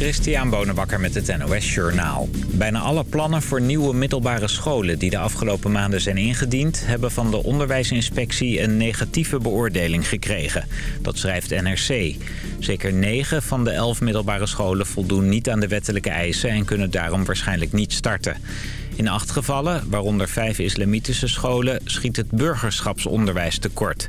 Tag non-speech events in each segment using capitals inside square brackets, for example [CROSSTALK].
Christian Bonenbakker met het NOS Journaal. Bijna alle plannen voor nieuwe middelbare scholen die de afgelopen maanden zijn ingediend... hebben van de onderwijsinspectie een negatieve beoordeling gekregen. Dat schrijft NRC. Zeker negen van de elf middelbare scholen voldoen niet aan de wettelijke eisen... en kunnen daarom waarschijnlijk niet starten. In acht gevallen, waaronder vijf islamitische scholen, schiet het burgerschapsonderwijs tekort.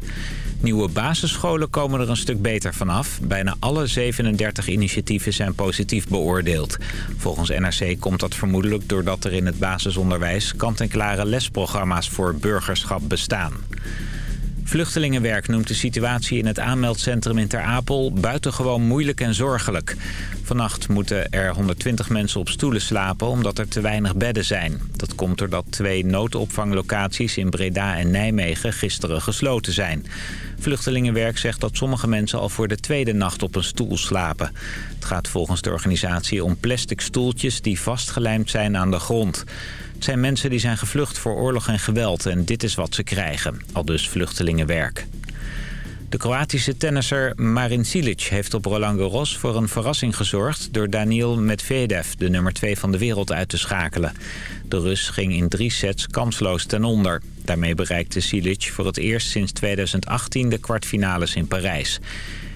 Nieuwe basisscholen komen er een stuk beter vanaf. Bijna alle 37 initiatieven zijn positief beoordeeld. Volgens NRC komt dat vermoedelijk doordat er in het basisonderwijs... kant-en-klare lesprogramma's voor burgerschap bestaan. Vluchtelingenwerk noemt de situatie in het aanmeldcentrum in Ter Apel buitengewoon moeilijk en zorgelijk. Vannacht moeten er 120 mensen op stoelen slapen omdat er te weinig bedden zijn. Dat komt doordat twee noodopvanglocaties in Breda en Nijmegen gisteren gesloten zijn. Vluchtelingenwerk zegt dat sommige mensen al voor de tweede nacht op een stoel slapen. Het gaat volgens de organisatie om plastic stoeltjes die vastgelijmd zijn aan de grond. Zijn mensen die zijn gevlucht voor oorlog en geweld en dit is wat ze krijgen. Al dus vluchtelingenwerk. De Kroatische tennisser Marin Cilic heeft op Roland Garros voor een verrassing gezorgd... door Daniil Medvedev, de nummer 2 van de wereld, uit te schakelen. De Rus ging in drie sets kansloos ten onder. Daarmee bereikte Cilic voor het eerst sinds 2018 de kwartfinales in Parijs.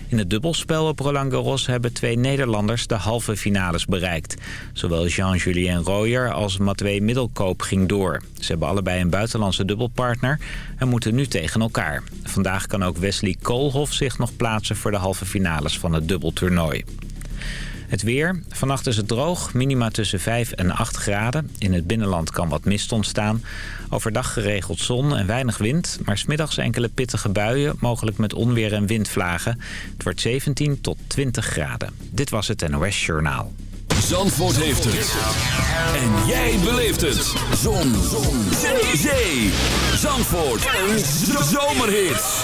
In het dubbelspel op Roland Garros hebben twee Nederlanders de halve finales bereikt. Zowel Jean-Julien Royer als Matwee Middelkoop ging door. Ze hebben allebei een buitenlandse dubbelpartner en moeten nu tegen elkaar. Vandaag kan ook Wesley Koolhof zich nog plaatsen voor de halve finales van het dubbeltoernooi. Het weer. Vannacht is het droog. Minima tussen 5 en 8 graden. In het binnenland kan wat mist ontstaan. Overdag geregeld zon en weinig wind. Maar smiddags enkele pittige buien. Mogelijk met onweer en windvlagen. Het wordt 17 tot 20 graden. Dit was het NOS Journaal. Zandvoort heeft het. En jij beleeft het. Zon. zon. Zee. Zandvoort. Een zomerhit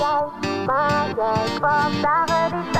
Nu zoek ik naar je, maar ben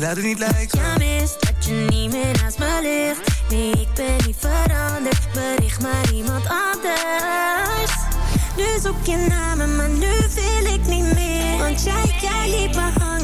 laat het niet lijken. Ja, mis dat je niet meer naast me ligt. Nee, ik ben niet veranderd, bericht maar iemand anders. Nu zoek je namen, maar nu wil ik niet meer. Want jij, jij liep me hangen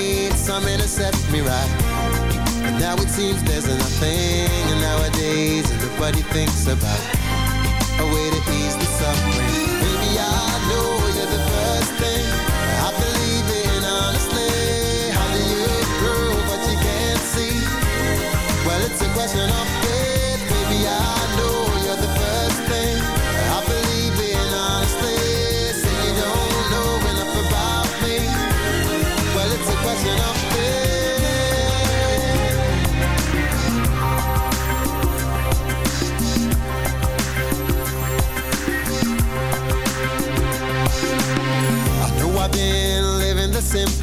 something to set me right. And now it seems there's nothing. And nowadays, nobody thinks about a way to ease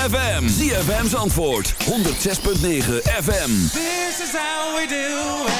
ZFM. ZFM's antwoord. 106.9 FM. This is how we do it.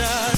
us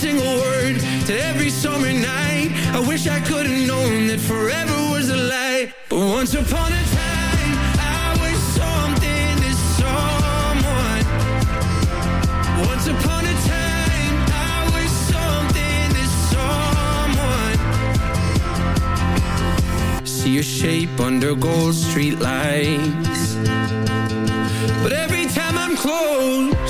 single word to every summer night. I wish I could have known that forever was a lie. But once upon a time. I was something to someone. Once upon a time, I was something to someone See your shape under gold street lights But every time I'm close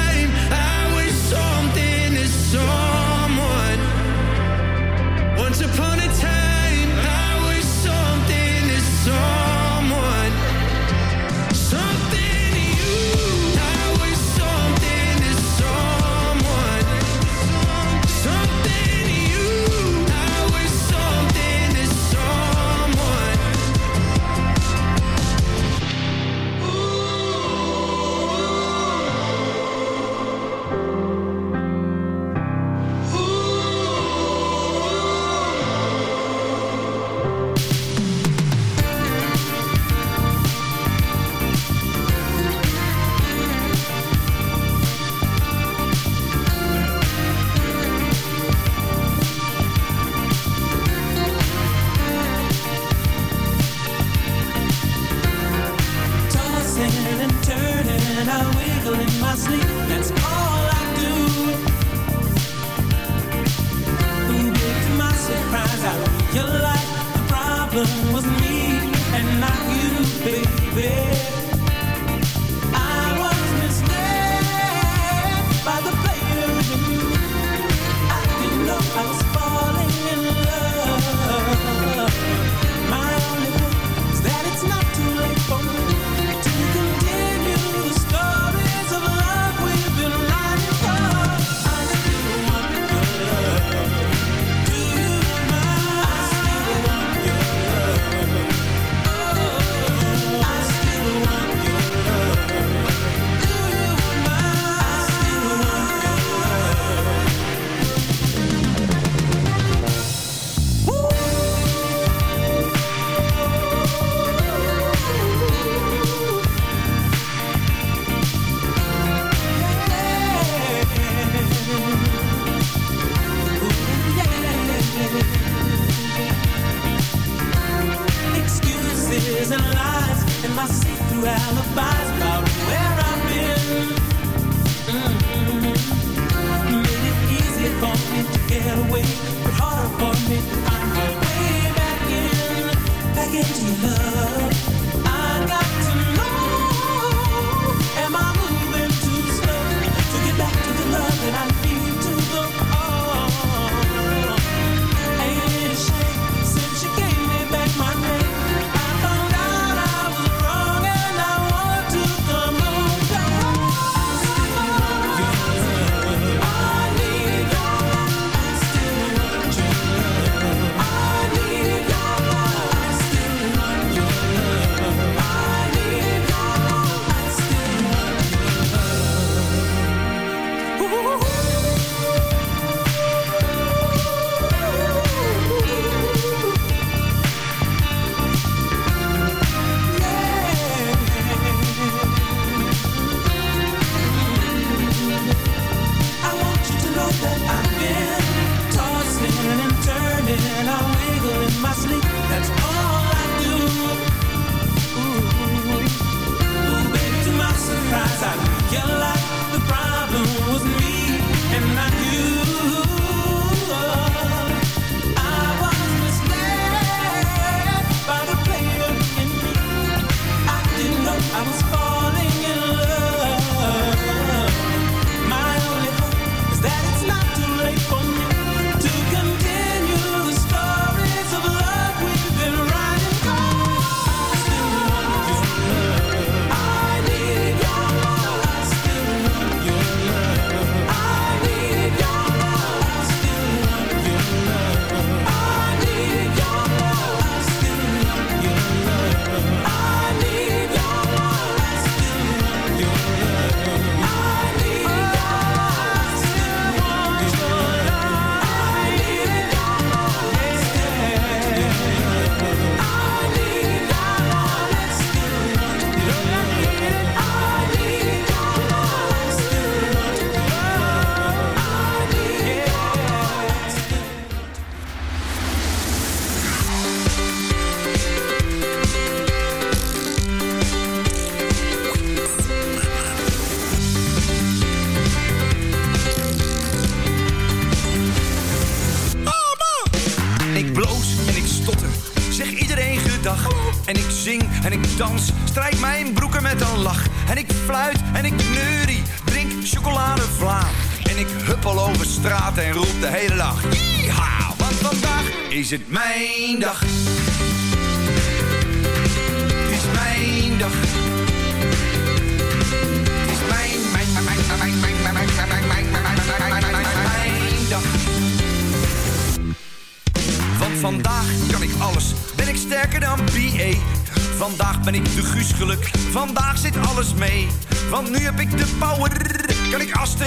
is het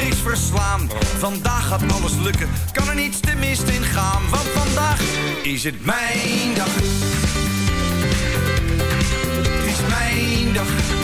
Asterix verslaan. Vandaag gaat alles lukken, kan er niets te mist in gaan. Want vandaag is het mijn dag. Is mijn dag.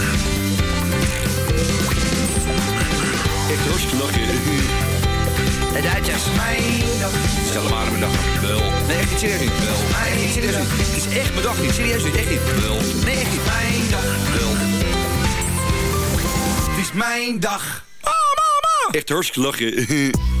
Echt hartstikke lachen. De Duitsers. Mijn dag. Stel maar mijn dag. Wel. Nee, echt niet serieus niet. Wel. Nee, serieus niet. Het is echt mijn dag niet. Serieus niet. Echt niet. Wel. Nee, echt niet. Mijn dag. Wel. Het is mijn dag. Oh, mama. Echt hartstikke lachen. [LAUGHS]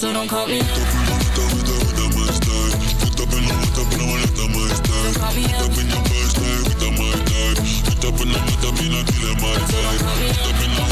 So don't call me. Up Stronger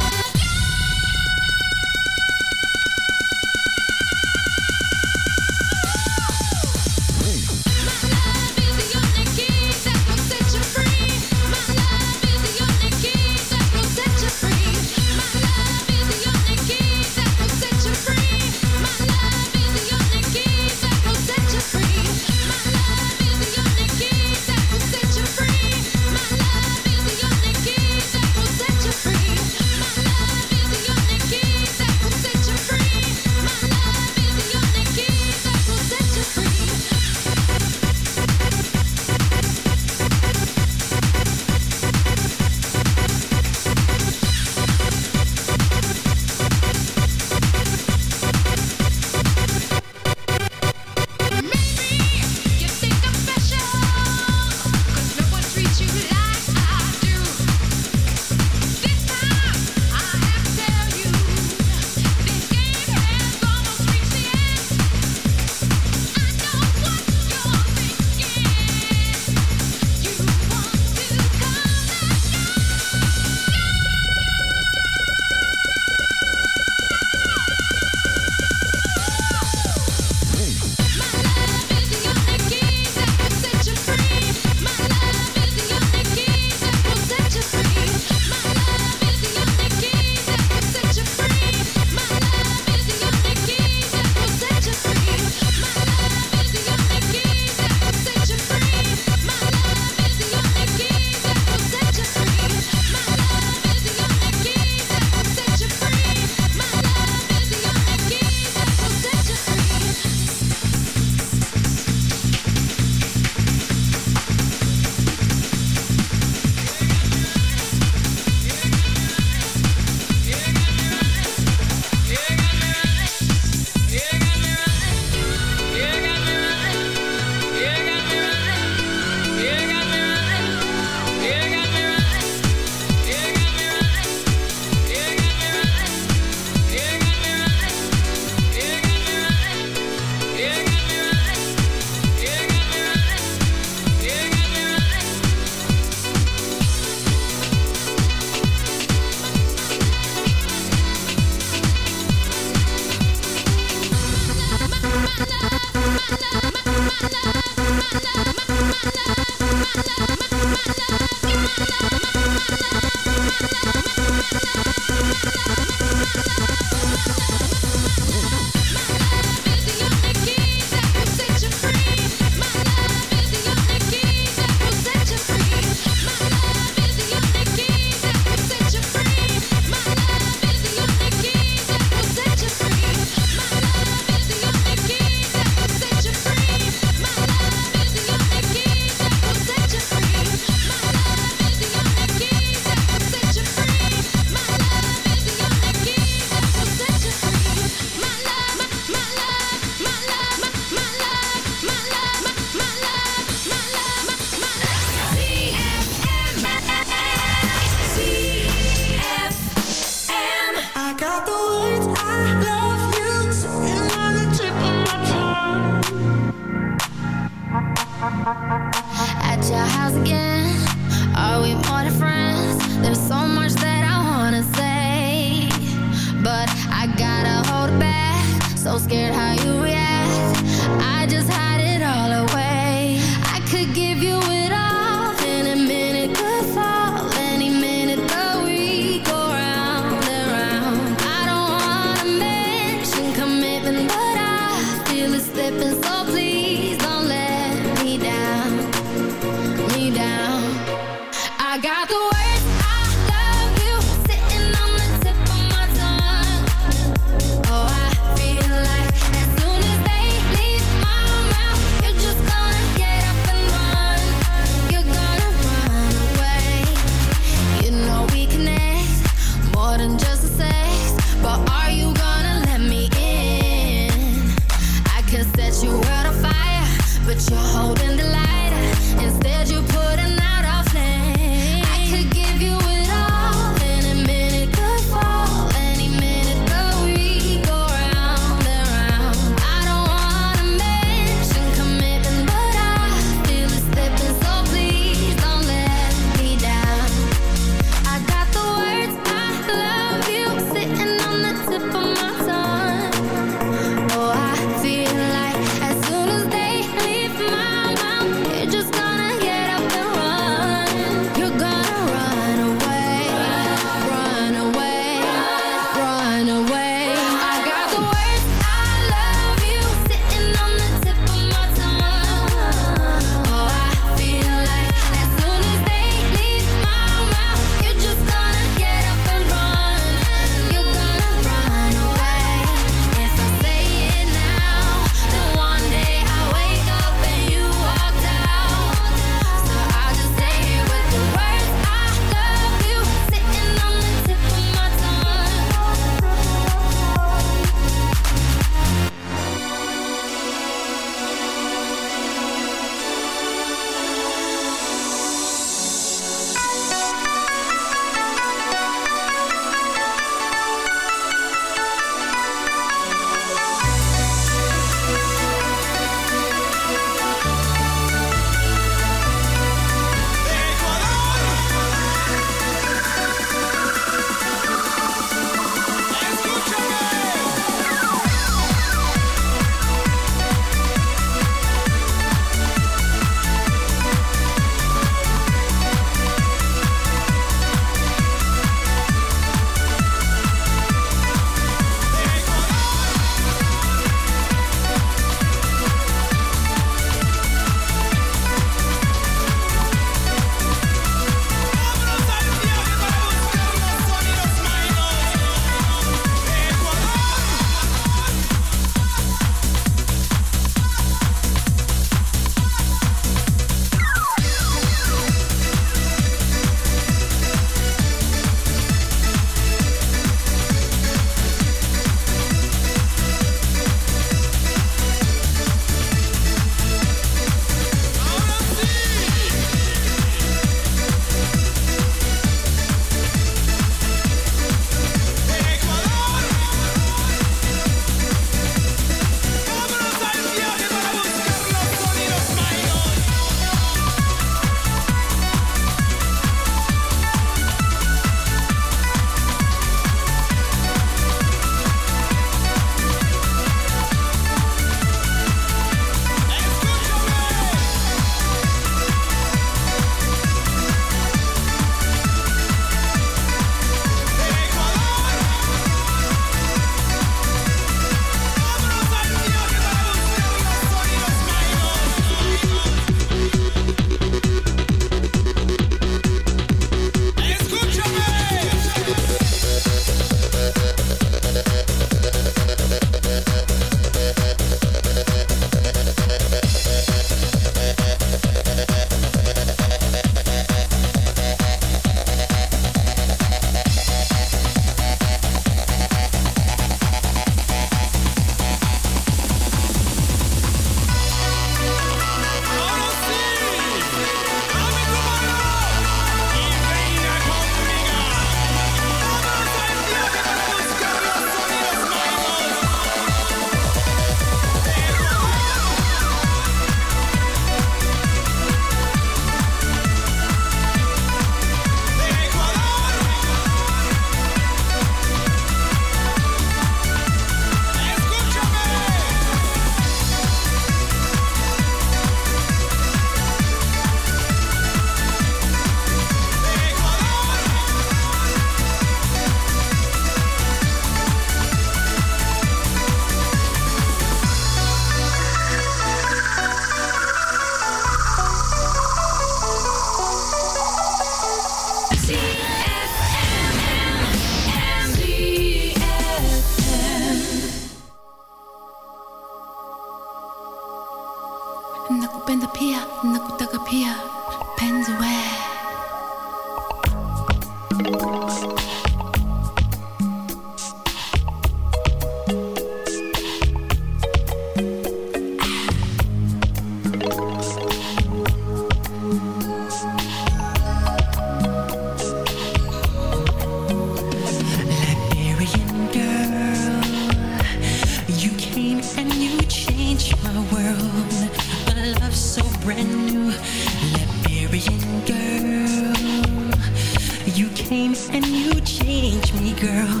girl,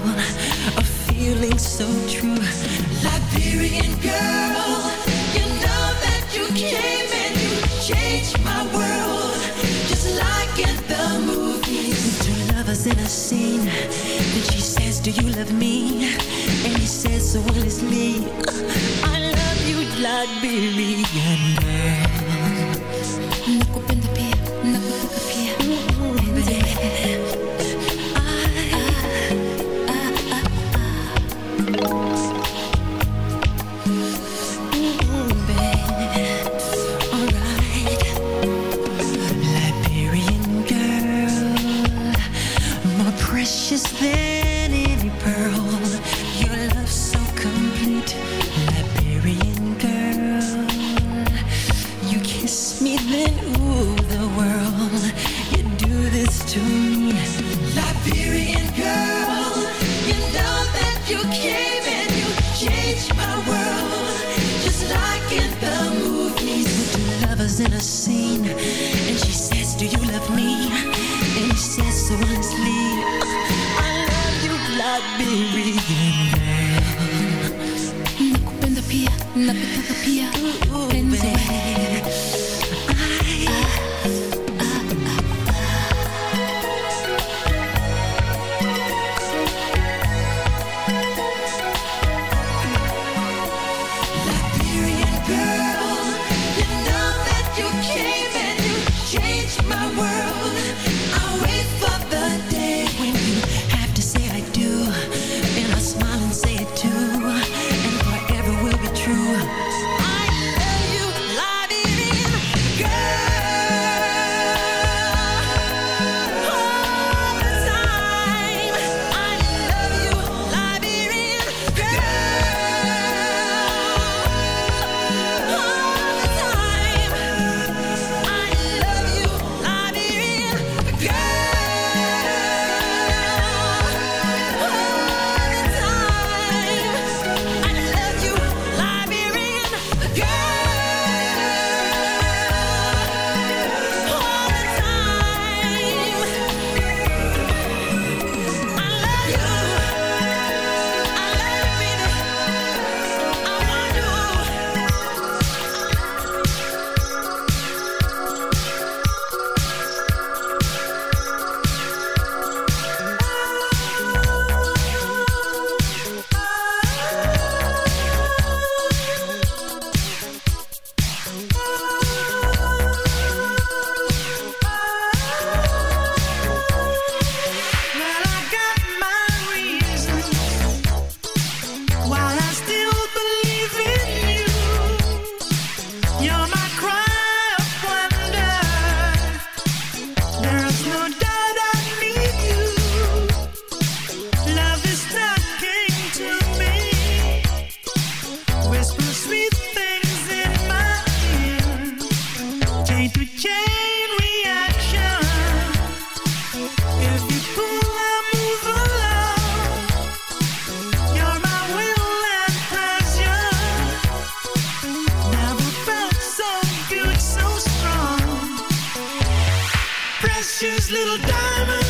a feeling so true. Liberian girl, you know that you came and you changed my world, just like in the movies. Two lovers in a scene, and she says, Do you love me? And he says, So will it's me. I love you, Liberian. my way. ashes, little diamonds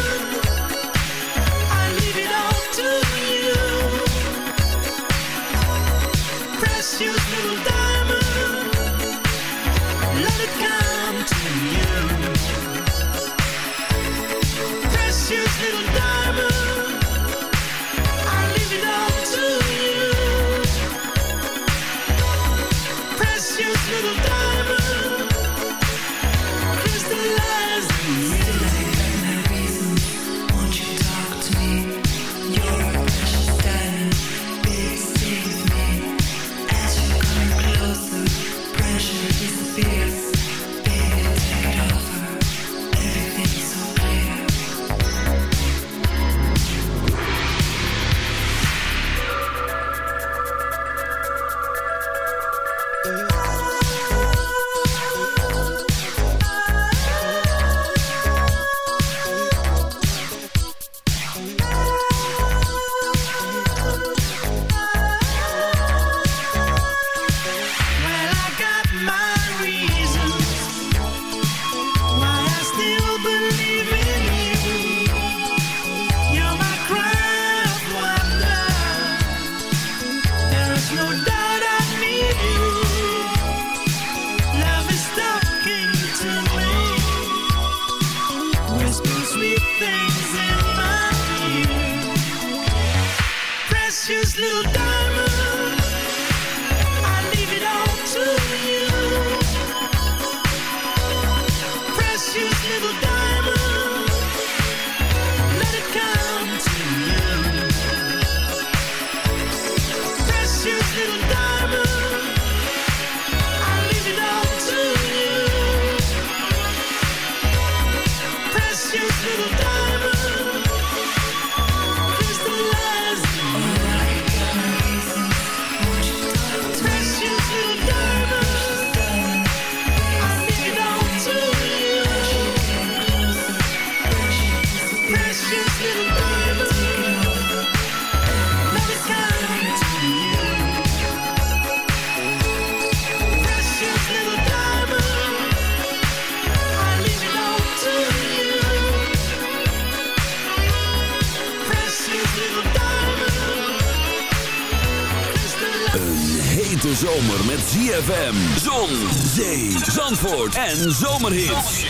En Zomerhits.